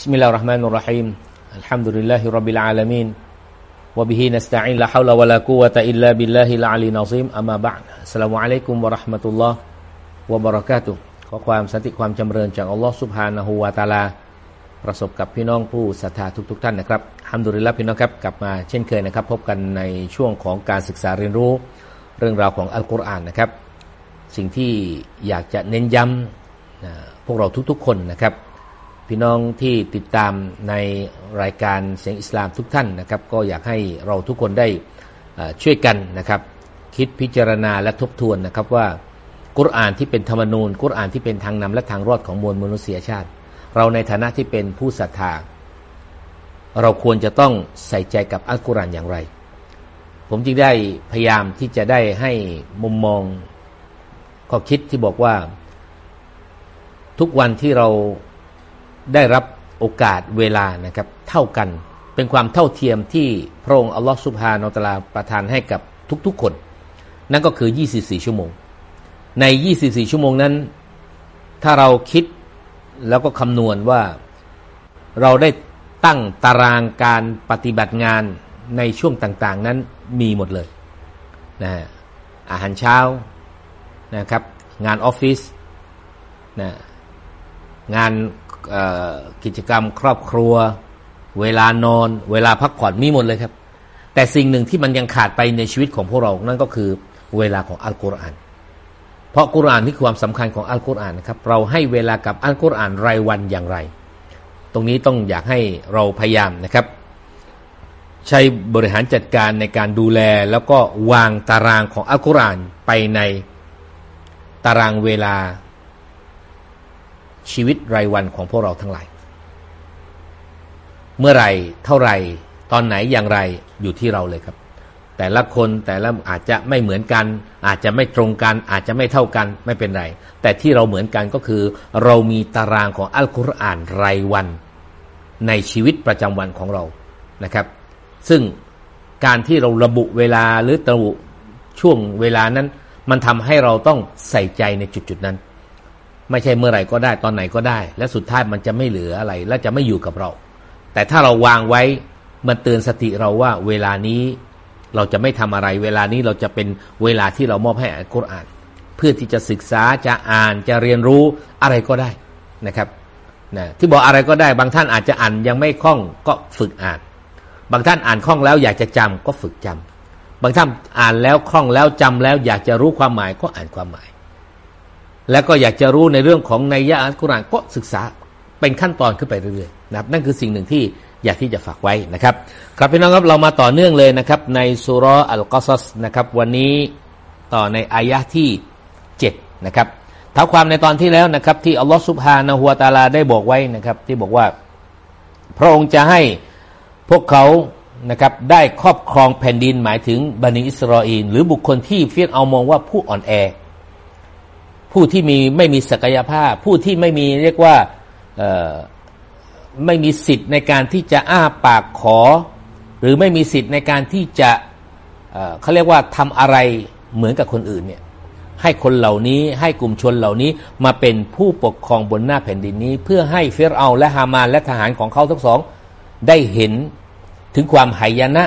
بسم الله الرحمن الرحيم الحمد لله رب العالمين وبه نستعين لا حول ولا قوة إلا بالله العلي العظيم أما بعد السلام عليكم ورحمة الله وبركاته ขอความสันติความจำเริญจากอัลลอฮ์สุบฮานะฮูวาตาลประสบกับพี่น้องผู้ศรัทธาทุกๆทท่านนะครับฮัมดุลิลละพี่น้องครับกลับมาเช่นเคยนะครับ พบกันในช่วงของการศึกษาเรียนรู้ เรื่องราวของอัลกุรอานนะครับ สิ่งที่อยากจะเน้นย้ำพวกเราทุกๆ คนนะครับ พี่น้องที่ติดตามในรายการเสียงอิสลามทุกท่านนะครับ ก็อยากให้เราทุกคนได้ช่วยกันนะครับ คิดพิจารณาและทบทวนนะครับว่ากุรอานที่เป็นธรรมนูญกุรอานที่เป็นทางนำและทางรอดของมวลมนุษยชาติ เราในฐานะที่เป็นผู้ศรัทธาเราควรจะต้องใส่ใจกับอัลกุรอานอย่างไร ผมจึงได้พยายามที่จะได้ให้มุมมองข้อคิดที่บอกว่า ทุกวันที่เรา ได้รับโอกาสเวลานะครับเท่ากัน เป็นความเท่าเทียมที่พระองค์อัลลอฮฺสุบฮานอตลาประทานให้กับทุกๆคน นั่นก็คือ 24 ชั่วโมง ใน 24 ชั่วโมงนั้น ถ้าเราคิดแล้วก็คำนวณว่าเราได้ตั้งตารางการปฏิบัติงานในช่วงต่างๆนั้นมีหมดเลยนะอาหารเช้านะครับ งานออฟฟิศนะงาน กิจกรรมครอบครัว เวลานอน เวลาพักผ่อนมีหมดเลยครับ แต่สิ่งหนึ่งที่มันยังขาดไปในชีวิตของพวกเรานั่นก็คือเวลาของอัลกุรอานเพราะกุรอานนี่คือความสำคัญของอัลกุรอานนะครับเราให้เวลากับอัลกุรอานรายวันอย่างไร ตรงนี้ต้องอยากให้เราพยายามนะครับ ใช้บริหารจัดการในการดูแลแล้วก็วางตารางของอัลกุรอานไปในตารางเวลา ชีวิตรายวันของพวกเราทั้งหลาย เมื่อไรเท่าไรตอนไหนอย่างไรอยู่ที่เราเลยครับ แต่ละคนแต่ละอาจจะไม่เหมือนกัน อาจจะไม่ตรงกัน อาจจะไม่เท่ากันไม่เป็นไร แต่ที่เราเหมือนกันก็คือ เรามีตารางของอัลกุรอานรายวัน ในชีวิตประจำวันของเรานะครับ ซึ่งการที่เราระบุเวลาหรือระบุช่วงเวลานั้น มันทำให้เราต้องใส่ใจในจุดๆนั้น ไม่ใช่เมื่อไหร่ก็ได้ตอนไหนก็ได้ และสุดท้ายมันจะไม่เหลืออะไร และจะไม่อยู่กับเรา แต่ถ้าเราวางไว้มันเตือนสติเราว่า เวลานี้เราจะไม่ทำอะไร เวลานี้เราจะเป็นเวลาที่เรามอบให้อัลกุรอาน เพื่อที่จะศึกษาจะอ่านจะเรียนรู้อะไรก็ได้นะครับนะที่บอกอะไรก็ได้ บางท่านอาจจะอ่านยังไม่คล่องก็ฝึกอ่าน บางท่านอ่านคล่องแล้วอยากจะจำก็ฝึกจำบางท่านอ่านแล้วคล่องแล้วจำแล้ว อยากจะรู้ความหมายก็อ่านความหมาย แล้วก็อยากจะรู้ในเรื่องของในยะอัลกุรอานก็ศึกษาเป็นขั้นตอนขึ้นไปเรื่อยๆนะครับ นั่นคือสิ่งหนึ่งที่อยากที่จะฝากไว้นะครับ ครับพี่น้องครับเรามาต่อเนื่องเลยนะครับ ในสุรอัลกอซัสนะครับ วันนี้ต่อในอายะที่7นะครับท้าความในตอนที่แล้วนะครับ ที่อัลลอฮฺสุบฮานะฮัวตาลาได้บอกไว้นะครับ ที่บอกว่า พระองค์จะให้พวกเขานะครับได้ครอบครองแผ่นดินหมายถึงบันิอิสราเอลหรือบุคคลที่เฟียนเอามองว่าผู้อ่อนแอ ผู้ที่มีไม่มีศักยภาพ ผู้ที่ไม่มีเรียกว่าไม่มีสิทธิ์ในการที่จะอ้าปากขอ หรือไม่มีสิทธิ์ในการที่จะเขาเรียกว่าทำอะไรเหมือนกับคนอื่นเนี่ยให้คนเหล่านี้ให้กลุ่มชนเหล่านี้มาเป็นผู้ปกครองบนหน้าแผ่นดินนี้ เพื่อให้เฟรเอาและฮามานและทหารของเขาทั้งสอง ได้เห็นถึงความหายนะ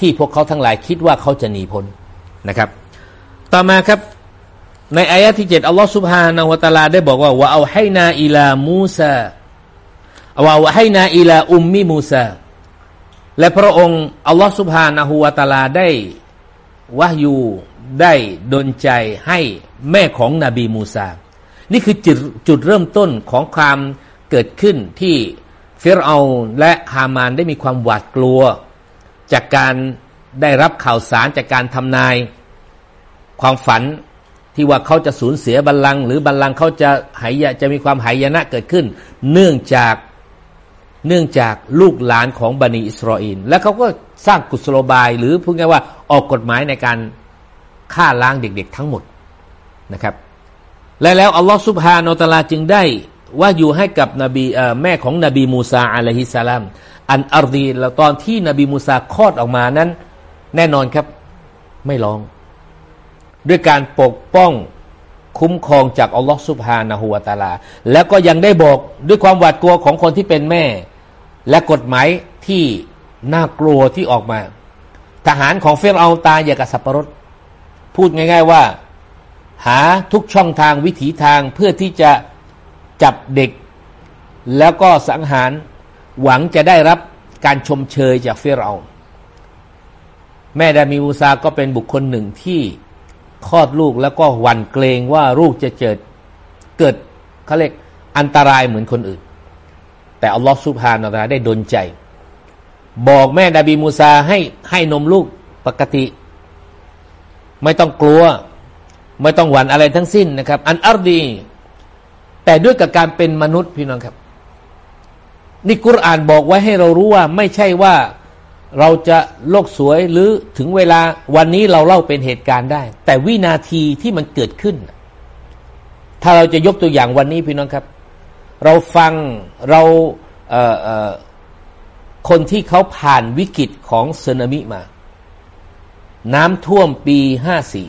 ที่พวกเขาทั้งหลายคิดว่าเขาจะหนีพ้นนะครับ ต่อมาครับ ในอายะที่เจ็ดอัลลอฮฺสุบฮานาวะตาลาได้บอกว่าว่าเอาให้นาอิลามูซาว่าเอาให้นาอิลาอุมมิมูซาและพระองค์อัลลอฮฺสุบฮานาหูวะตาลาได้วะยูได้ดนใจให้แม่ของนบีมูซา นี่คือจุดจุดเริ่มต้นของความเกิดขึ้นที่เฟรเอาและฮามานได้มีความหวาดกลัว จากการได้รับข่าวสารจากการทำนาย ความฝัน ที่ว่าเขาจะสูญเสียบัลลังก์หรือบัลลังก์เขาจะหายจะมีความหายนะเกิดขึ้น เนื่องจากเนื่องจากลูกหลานของบันิอิสราเอลและเขาก็สร้างกุศโลบาย หรือพูดง่ายว่าออกกฎหมายในการฆ่าล้างเด็กๆทั้งหมดนะครับ และแล้วอัลลอฮฺสุบฮานอตลาจึงได้ว่าอยู่ให้กับนบีแม่ของนบีมูซาอะลัยฮิสสลามอันอารดีแล้วตอนที่นบีมูซาคลอดออกมานั้น แน่นอนครับไม่ร้อง ด้วยการปกป้องคุ้มครองจากอัลลอฮฺสุบฮานะฮูวาตาลา แล้วก็ยังได้บอกด้วยความหวาดกลัวของคนที่เป็นแม่ และกฎหมายที่น่ากลัวที่ออกมา ทหารของเฟรเอาตาอย่ากับสับปะรดพูดง่าย ๆว่า หาทุกช่องทางวิถีทางเพื่อที่จะจับเด็ก แล้วก็สังหารหวังจะได้รับการชมเชยจากเฟรเอาแม่ดามีมูซาก็เป็นบุคคลหนึ่งที่ คลอดลูกแล้วก็หวั่นเกรงว่าลูกจะเกิดเกิดเขาเรียกอันตรายเหมือนคนอื่น แต่อัลลอฮฺสุบฮานาลาได้ดนใจ บอกแม่ดาบีมูซาให้ให้นมลูกปกติ ไม่ต้องกลัว ไม่ต้องหวั่นอะไรทั้งสิ้นนะครับ อันอัลดี แต่ด้วยกับการเป็นมนุษย์พี่น้องครับ นี่กุรอานบอกไว้ให้เรารู้ว่าไม่ใช่ว่า เราจะโลกสวยหรือถึงเวลาวันนี้เราเล่าเป็นเหตุการณ์ได้ แต่วินาทีที่มันเกิดขึ้น ถ้าเราจะยกตัวอย่างวันนี้พี่น้องครับ เราฟังเราเคนที่เขาผ่านวิกฤตของสึนามิมา น้ำท่วมปีห้าสี่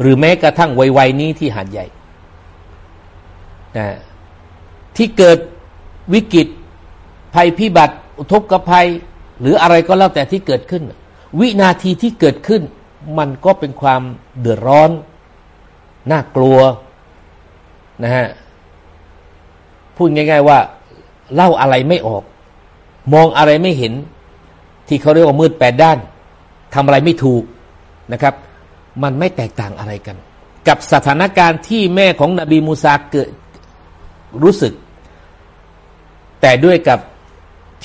หรือแม้กระทั่งวัยนี้ที่หาดใหญ่นะที่เกิดวิกฤตภัยพิบัติ อุทกภัย หรืออะไรก็แล้วแต่ที่เกิดขึ้น วินาทีที่เกิดขึ้น มันก็เป็นความเดือดร้อน น่ากลัวนะฮะพูดง่าย ๆ ว่าเล่าอะไรไม่ออก มองอะไรไม่เห็น ที่เขาเรียกว่ามืดแปดด้านทำอะไรไม่ถูกนะครับ มันไม่แตกต่างอะไรกัน กับสถานการณ์ที่แม่ของนบีมูซาเกิดรู้สึก แต่ด้วยกับ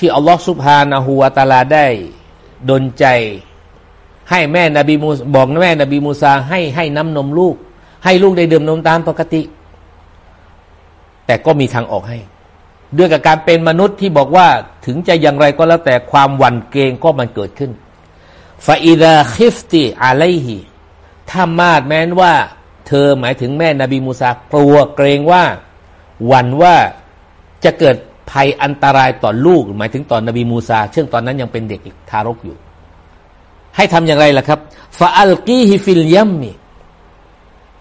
ที่อัลลอฮฺสุบฮานะฮูวาตาลาได้ดนใจ ให้แม่นบีมูบอกแม่นบีมูซาให้ให้น้ำนมลูก ให้ลูกได้ดื่มนมตามปกติ แต่ก็มีทางออกให้ ด้วยกับการเป็นมนุษย์ที่บอกว่าถึงจะอย่างไรก็แล้วแต่ความหวั่นเกรงก็มันเกิดขึ้นفإذا خفت عليهถ้ามาดแม้นว่า เธอหมายถึงแม่นบีมูซากลัวเกรงว่าหวั่นว่าจะเกิด ภัยอันตรายต่อลูกหมายถึงต่อนบีมูซาซึ่งตอนนั้นยังเป็นเด็กทารกอยู่ ให้ทำอย่างไรล่ะครับفألقيه في اليم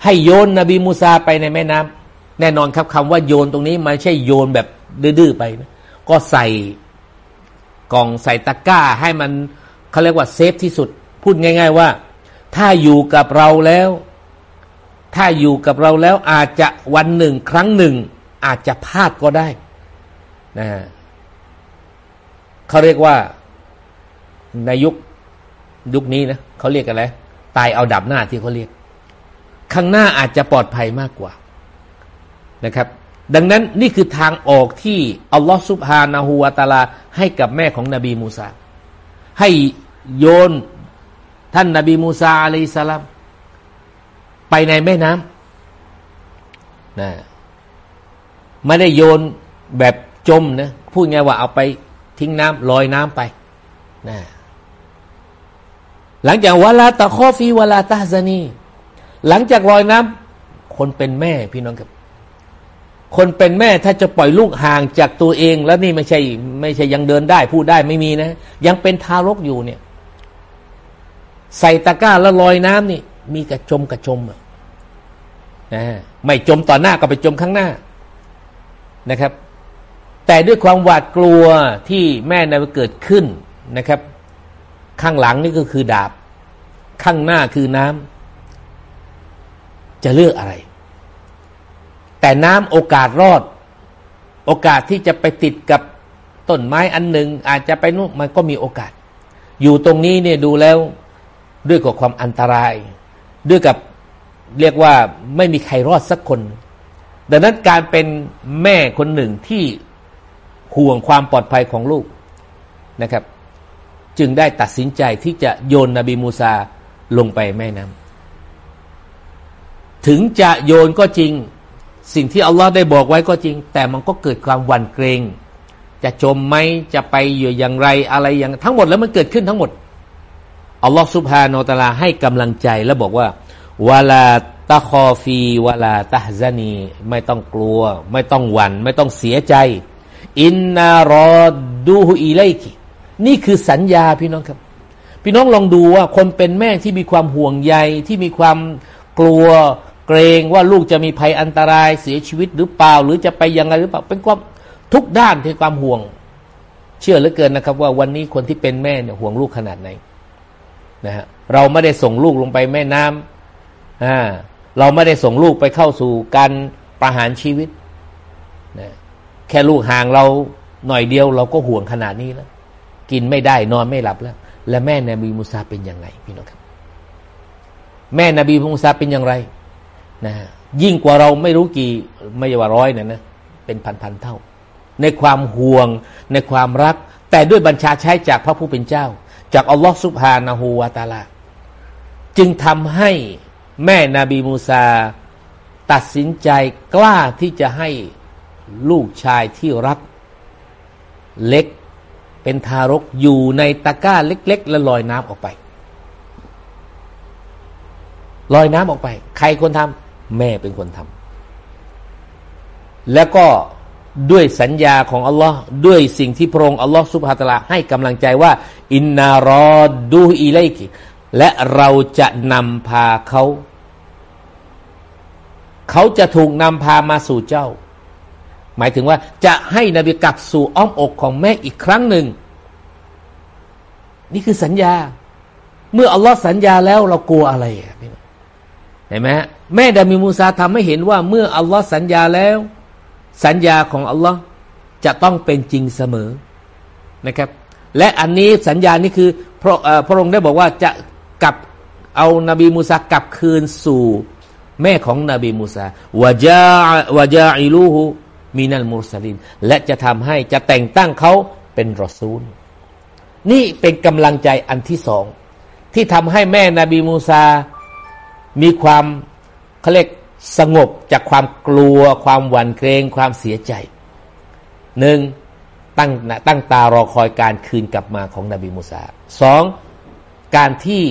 ให้โยนนบีมูซาไปในแม่น้ำแน่นอนครับคำว่าโยนตรงนี้ไม่ใช่โยนแบบดื้อๆไปนะก็ใส่กล่องใส่ตะกร้าให้มันเขาเรียกว่าเซฟที่สุด พูดง่าย ๆว่า ถ้าอยู่กับเราแล้ว ถ้าอยู่กับเราแล้วอาจจะวันหนึ่งครั้งหนึ่งอาจจะพลาดก็ได้ นะฮะเขาเรียกว่าในยุคยุคนี้นะเขาเรียกกันอะไรตายเอาดับหน้าที่เขาเรียก ข้างหน้าอาจจะปลอดภัยมากกว่านะครับ ดังนั้นนี่คือทางออกที่อัลลอฮฺซุบฮานาหูวาตาลา ให้กับแม่ของนบีมูซาให้โยนท่านนบีมูซาอะลัยสลามไปในแม่น้ำนะไม่ได้โยนแบบ จมนะพูดไงว่าเอาไปทิ้งน้ำลอยน้ำไปนะหลังจากวลาตะข้อฟีวลาตาซานี หลังจากลอยน้ำคนเป็นแม่พี่น้องครับคนเป็นแม่ถ้าจะปล่อยลูกห่างจากตัวเอง แล้วนี่ไม่ใช่ ไม่ใช่ยังเดินได้พูดได้ไม่มีนะ ยังเป็นทารกอยู่เนี่ย ใส่ตะกร้าแล้วลอยน้ำนี่ มีกระจมกระจมนะไม่จมต่อหน้าก็ไปจมข้างหน้านะครับ แต่ด้วยความหวาดกลัวที่แม่นายเกิดขึ้นนะครับ ข้างหลังนี่ก็คือดาบ ข้างหน้าคือน้ำจะเลือกอะไร แต่น้ำโอกาสรอด โอกาสที่จะไปติดกับต้นไม้อันหนึ่งอาจจะไปนู่นมันก็มีโอกาส อยู่ตรงนี้เนี่ยดูแล้วด้วยกับความอันตราย ด้วยกับเรียกว่าไม่มีใครรอดสักคน ดังนั้นการเป็นแม่คนหนึ่งที่ ห่วงความปลอดภัยของลูกนะครับ จึงได้ตัดสินใจที่จะโยนนบีมูซาลงไปแม่น้ำถึงจะโยนก็จริง สิ่งที่อัลลอฮ์ได้บอกไว้ก็จริง แต่มันก็เกิดความหวั่นเกรง จะจมไหมจะไปอยู่อย่างไรอะไรอย่างทั้งหมดแล้วมันเกิดขึ้นทั้งหมดอัลลอฮ์สุบฮาโนตาลาให้กำลังใจแล้วบอกว่าวาลาตะคอฟีวาลาตะฮซานี ไม่ต้องกลัว ไม่ต้องหวัน่นไม่ต้องเสียใจ อินนารอดูฮุอีไลกินี่คือสัญญาพี่น้องครับ พี่น้องลองดูว่าคนเป็นแม่ที่มีความห่วงใยที่มีความกลัวเกรงว่าลูกจะมีภัยอันตรายเสียชีวิตหรือเปล่า หรือจะไปยังไงหรือเปล่าเป็นความทุกด้านที่ความห่วง เชื่อเหลือเกินนะครับ ว่าวันนี้คนที่เป็นแม่เนี่ยห่วงลูกขนาดไหนนะฮะเราไม่ได้ส่งลูกลงไปแม่น้ำอ่าเราไม่ได้ส่งลูกไปเข้าสู่การประหารชีวิต แค่ลูกห่างเราหน่อยเดียวเราก็ห่วงขนาดนี้แล้ว กินไม่ได้นอนไม่หลับแล้ว และแม่นบีมูซาเป็นยังไงพี่น้องครับ แม่นบีมูซาเป็นอย่างไรนะยิ่งกว่าเราไม่รู้กี่ไม่ว่าร้อยนะนะเป็นพันๆเท่า ในความห่วงในความรัก แต่ด้วยบัญชาใช้จากพระผู้เป็นเจ้า จากอัลลอฮฺสุบฮานาหูวาตาลา จึงทำให้แม่นบีมูซาตัดสินใจกล้าที่จะให้ ลูกชายที่รักเล็กเป็นทารกอยู่ในตะกร้าเล็ก ๆ แล้วลอยน้ำออกไป ลอยน้ำออกไป ใครคนทำแม่เป็นคนทำแล้วก็ด้วยสัญญาของอัลลอฮ์ด้วยสิ่งที่พระองค์อัลลอฮ์สุบฮาตลาให้กำลังใจว่า อินนารอดูอีไลกิและเราจะนำพาเขา เขาจะถูกนำพามาสู่เจ้า หมายถึงว่าจะให้นบีกลับสู่อ้อมอกของแม่อีกครั้งหนึ่ง นี่คือสัญญา เมื่ออัลลอฮ์สัญญาแล้วเรากลัวอะไรเห็นไหมแม่ดามีมูซาทำให้เห็นว่าเมื่ออัลลอฮ์สัญญาแล้ว สัญญาของอัลลอฮ์จะต้องเป็นจริงเสมอนะครับ และอันนี้สัญญานี้คือพระพระองค์ได้บอกว่าจะกลับเอานบีมูซากลับคืนสู่แม่ของนบีมูซาวะจาวะจาอิลูฮู มีนัลมุสลินและจะทำให้จะแต่งตั้งเขาเป็นรอซูล นี่เป็นกำลังใจอันที่สอง ที่ทำให้แม่นบีมูซา มีความเขาเรียกสงบจากความกลัว ความหวั่นเกรงความเสียใจหนึ่งตั้งตั้งตารอคอยการคืนกลับมาของนบีมูซาสองการที่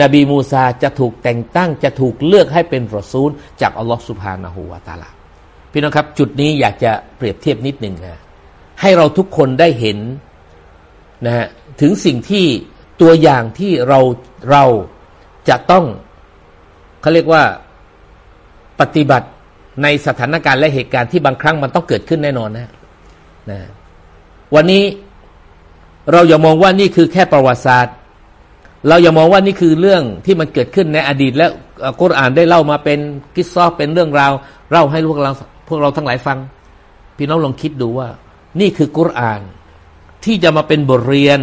นบีมูซาจะถูกแต่งตั้งจะถูกเลือกให้เป็นรอซูล จากอัลลอฮฺสุบฮานาหูวาตาลา พี่น้องครับ จุดนี้อยากจะเปรียบเทียบนิดหนึ่งนะให้เราทุกคนได้เห็นนะฮะถึงสิ่งที่ตัวอย่างที่เราเราจะต้องเขาเรียกว่าปฏิบัติในสถานการณ์และเหตุการณ์ที่บางครั้งมันต้องเกิดขึ้นแน่นอนนะนะวันนี้เราอย่ามองว่านี่คือแค่ประวัติศาสตร์ เราอย่ามองว่านี่คือเรื่องที่มันเกิดขึ้นในอดีต และกุรอานได้เล่ามาเป็นกิสซอเป็นเรื่องราว เล่าให้พวกเรา วกเราทั้งหลายฟัง พี่น้องลองคิดดูว่า นี่คือกุรอาน ที่จะมาเป็นบทเรียน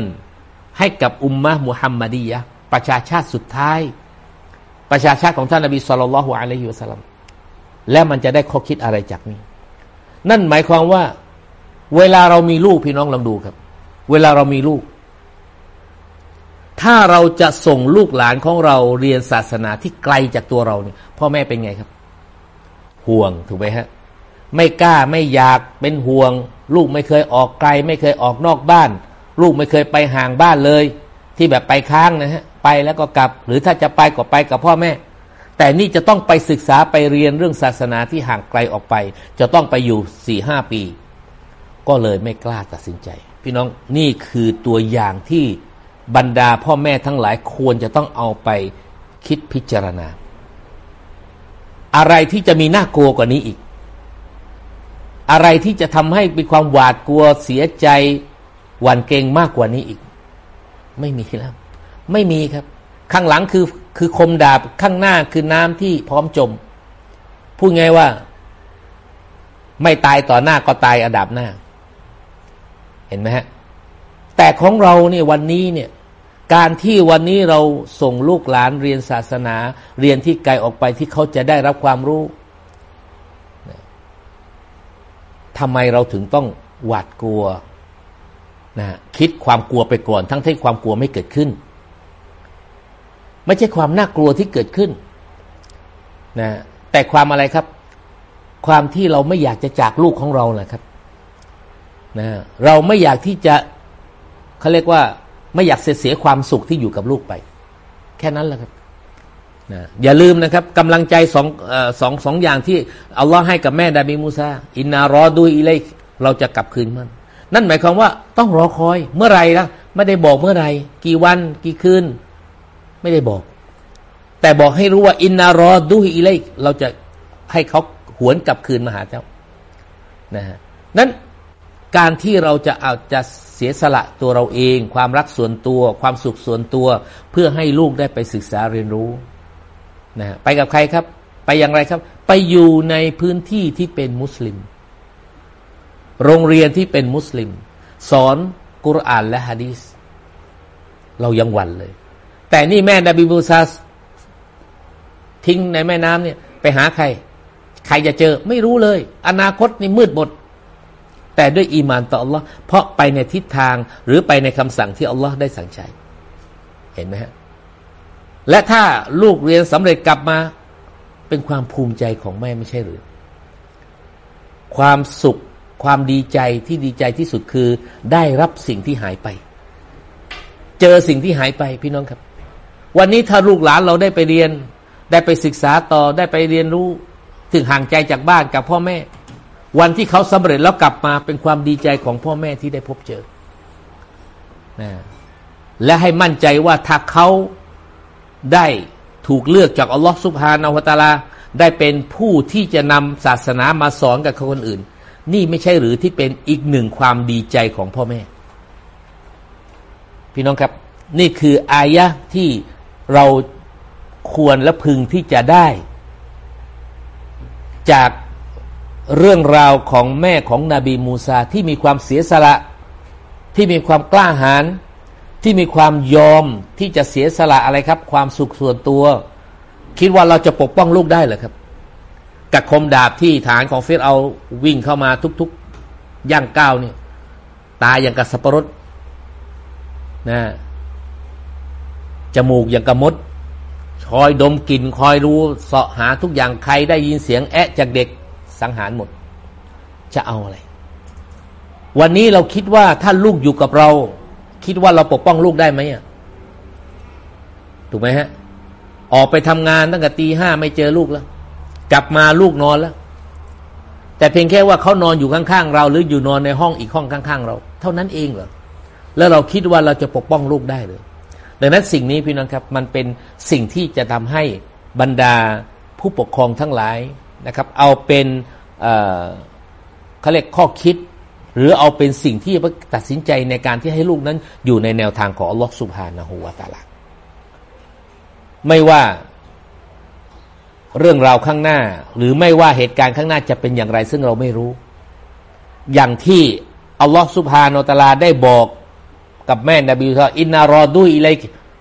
ให้กับอุมมะมุฮัมมัดียะประชาชาติสุดท้าย ประชาชาติของท่านนบีสุลต่านละฮ์อะลัยฮิวะสัลลัมและมันจะได้ข้อคิดอะไรจากนี้ นั่นหมายความว่า เวลาเรามีลูกพี่น้องลองดูครับ เวลาเรามีลูก ถ้าเราจะส่งลูกหลานของเราเรียนศาสนาที่ไกลจากตัวเราเนี่ยพ่อแม่เป็นไงครับ ห่วงถูกไหมฮะ ไม่กล้าไม่อยากเป็นห่วง ลูกไม่เคยออกไกล ไม่เคยออกนอกบ้าน ลูกไม่เคยไปห่างบ้านเลย ที่แบบไปค้างนะฮะไปแล้วก็กลับ หรือถ้าจะไปก็ไปกับพ่อแม่ แต่นี่จะต้องไปศึกษาไปเรียนเรื่องศาสนาที่ห่างไกลออกไป จะต้องไปอยู่สี่ห้าปี ก็เลยไม่กล้าตัดสินใจ พี่น้องนี่คือตัวอย่างที่บรรดาพ่อแม่ทั้งหลายควรจะต้องเอาไปคิดพิจารณา อะไรที่จะมีน่ากลัวกว่านี้อีก อะไรที่จะทำให้มีความหวาดกลัวเสียใจหวั่นเกรงมากกว่านี้อีก ไม่มีแล้ว ไม่มีครับ ข้างหลังคือคือคมดาบข้างหน้าคือน้ำที่พร้อมจม พูดไงว่า ไม่ตายต่อหน้าก็ตายอดับหน้า เห็นไหมฮะ แต่ของเราเนี่ยวันนี้เนี่ยการที่วันนี้เราส่งลูกหลานเรียนศาสนา เรียนที่ไกลออกไปที่เขาจะได้รับความรู้ ทำไมเราถึงต้องหวาดกลัวนะคิดความกลัวไปก่อน ทั้งที่ความกลัวไม่เกิดขึ้น ไม่ใช่ความน่ากลัวที่เกิดขึ้นนะแต่ความอะไรครับ ความที่เราไม่อยากจะจากลูกของเราแหละครับนะเราไม่อยากที่จะเขาเรียกว่า ไม่อยากเสียเสียความสุขที่อยู่กับลูกไป แค่นั้นแหละครับ นะอย่าลืมนะครับกำลังใจสองสองสองอย่างที่อัลลอฮ์ให้กับแม่ดาบีมูซาอินนารอดูอิเลเราจะกลับคืนมัน นั่นหมายความว่าต้องรอคอยเมื่อไรล่ะ ไม่ได้บอกเมื่อไรกี่วันกี่คืน ไม่ได้บอก แต่บอกให้รู้ว่าอินนารอดูอิเลกเราจะให้เขาหวนกลับคืนมาหาเจ้านะฮะนั้นการที่เราจะเอาจะเสียสละตัวเราเอง ความรักส่วนตัว ความสุขส่วนตัว เพื่อให้ลูกได้ไปศึกษาเรียนรู้ นะไปกับใครครับ ไปอย่างไรครับ ไปอยู่ในพื้นที่ที่เป็นมุสลิม โรงเรียนที่เป็นมุสลิม สอนกุรอานและฮะดีสเรายังหวั่นเลย แต่นี่แม่นบีมูซาทิ้งในแม่น้ำเนี่ย ไปหาใคร ใครจะเจอไม่รู้เลย อนาคตนี่มืดหมด แต่ด้วยอีมานต่ออัลลอฮ์เพราะไปในทิศทางหรือไปในคำสั่งที่อัลลอฮ์ได้สั่งใช้ เห็นไหมฮะ และถ้าลูกเรียนสำเร็จกลับมา เป็นความภูมิใจของแม่ไม่ใช่หรือ ความสุขความดีใจที่ดีใจที่สุดคือ ได้รับสิ่งที่หายไป เจอสิ่งที่หายไปพี่น้องครับ วันนี้ถ้าลูกหลานเราได้ไปเรียน ได้ไปศึกษาต่อได้ไปเรียนรู้ถึงห่างใจจากบ้านกับพ่อแม่ วันที่เขาสำเร็จแล้วกลับมาเป็นความดีใจของพ่อแม่ที่ได้พบเจอนะและให้มั่นใจว่าถ้าเขา ได้ถูกเลือกจากอัลลอฮฺสุบฮานาอัตาลา ได้เป็นผู้ที่จะนำศาสนามาสอนกับคนอื่น นี่ไม่ใช่หรือที่เป็นอีกหนึ่งความดีใจของพ่อแม่ พี่น้องครับ นี่คืออายะที่เราควรและพึงที่จะได้ จากเรื่องราวของแม่ของนบีมูซาที่มีความเสียสละ ที่มีความกล้าหาญ ที่มีความยอมที่จะเสียสละอะไรครับ ความสุขส่วนตัว คิดว่าเราจะปกป้องลูกได้เหรอครับกับคมดาบที่ฐานของเฟสเอาวิ่งเข้ามาทุกๆย่างก้าวเนี่ย ตาอย่างกับสับปะรดนะจมูกอย่างกับมด คอยดมกลิ่นคอยรู้เสาะหาทุกอย่างใครได้ยินเสียงแอะจากเด็กสังหารหมด จะเอาอะไร วันนี้เราคิดว่าถ้าลูกอยู่กับเรา คิดว่าเราปกป้องลูกได้ไหมอะถูกไหมฮะ ออกไปทำงานตั้งแต่ตีห้าไม่เจอลูกแล้ว กลับมาลูกนอนแล้ว แต่เพียงแค่ว่าเขานอนอยู่ข้างๆเรา หรืออยู่นอนในห้องอีกห้องข้างๆเรา เท่านั้นเองเหรอแล้วเราคิดว่าเราจะปกป้องลูกได้เลยดังนั้นสิ่งนี้พี่น้องครับ มันเป็นสิ่งที่จะทำให้บรรดาผู้ปกครองทั้งหลายนะครับ เอาเป็นเขาเรียกข้อคิด หรือเอาเป็นสิ่งที่ตัดสินใจในการที่ให้ลูกนั้นอยู่ในแนวทางของอัลลอฮฺสุบฮานะฮูวาตาลาไม่ว่าเรื่องราวข้างหน้า หรือไม่ว่าเหตุการณ์ข้างหน้าจะเป็นอย่างไร ซึ่งเราไม่รู้ อย่างที่อัลลอฮฺสุบฮานาตาลาได้บอกกับแม่นบีทอินนารอดุยอะไร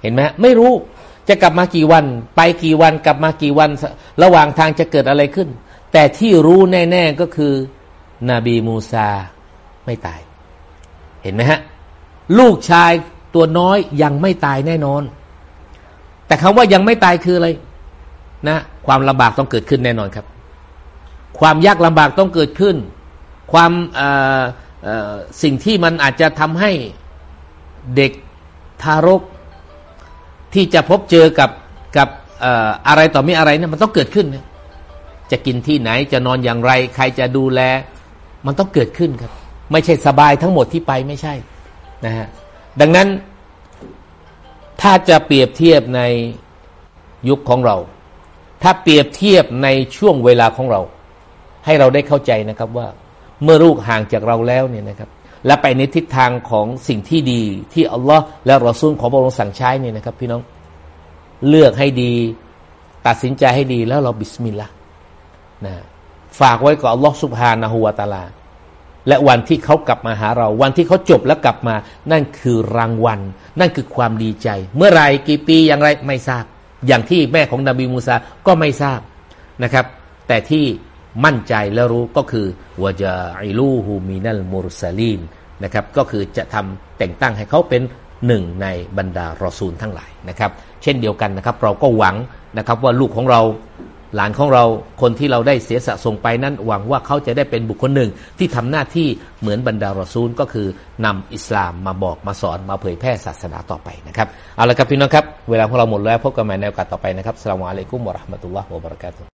เห็นไหมไม่รู้จะกลับมากี่วัน ไปกี่วันกลับมากี่วัน ระหว่างทางจะเกิดอะไรขึ้น แต่ที่รู้แน่ ๆก็คือ นบีมูซา ไม่ตาย เห็นไหมฮะ ลูกชายตัวน้อยยังไม่ตายแน่นอน แต่คำว่ายังไม่ตายคืออะไรนะ ความลำบากต้องเกิดขึ้นแน่นอนครับ ความยากลำบากต้องเกิดขึ้น ความสิ่งที่มันอาจจะทำให้เด็กทารก ที่จะพบเจอกับกับอะไรต่อไม่อะไรเนี่ยมันต้องเกิดขึ้นจะกินที่ไหนจะนอนอย่างไร ใครจะดูแล มันต้องเกิดขึ้นครับ ไม่ใช่สบายทั้งหมดที่ไปไม่ใช่นะฮะดังนั้นถ้าจะเปรียบเทียบในยุคของเรา ถ้าเปรียบเทียบในช่วงเวลาของเรา ให้เราได้เข้าใจนะครับว่า เมื่อลูกห่างจากเราแล้วเนี่ยนะครับ และไปในทิศทางของสิ่งที่ดีที่อัลลอฮ์และรอซูลของพระองค์สั่งใช้เนี่ยนะครับ พี่น้องเลือกให้ดี ตัดสินใจให้ดีแล้วเราบิสมิลลาห์นะฝากไว้กับอัลลอฮ์สุบฮานะฮูวาตาลา และวันที่เขากลับมาหาเรา วันที่เขาจบแล้วกลับมา นั่นคือรางวัล นั่นคือความดีใจ เมื่อไรกี่ปีอย่างไรไม่ทราบ อย่างที่แม่ของนบีมูซาก็ไม่ทราบนะครับ แต่ที่มั่นใจและรู้ก็คือวะจาอิลูฮูมินัลมุรซาลีนนะครับก็คือจะทำแต่งตั้งให้เขาเป็นหนึ่งในบรรดารอซูลทั้งหลายนะครับ เช่นเดียวกันนะครับ เราก็หวังนะครับว่าลูกของเรา หลานของเราคนที่เราได้เสียสะส่งไปนั้นหวังว่าเขาจะได้เป็นบุคคลหนึ่ง ที่ทำหน้าที่เหมือนบรรดารอซูลก็คือนำอิสลามมาบอกมาสอนมาเผยแพร่ศาสนาต่อไปนะครับเอาละครับพี่น้องครับ เวลาของเราหมดแล้วพบกันใหม่ในโอกาสต่อไปนะครับสลามอะลัยกุมวะราะห์มะตุลลอฮ์วะบะเราะกาตุ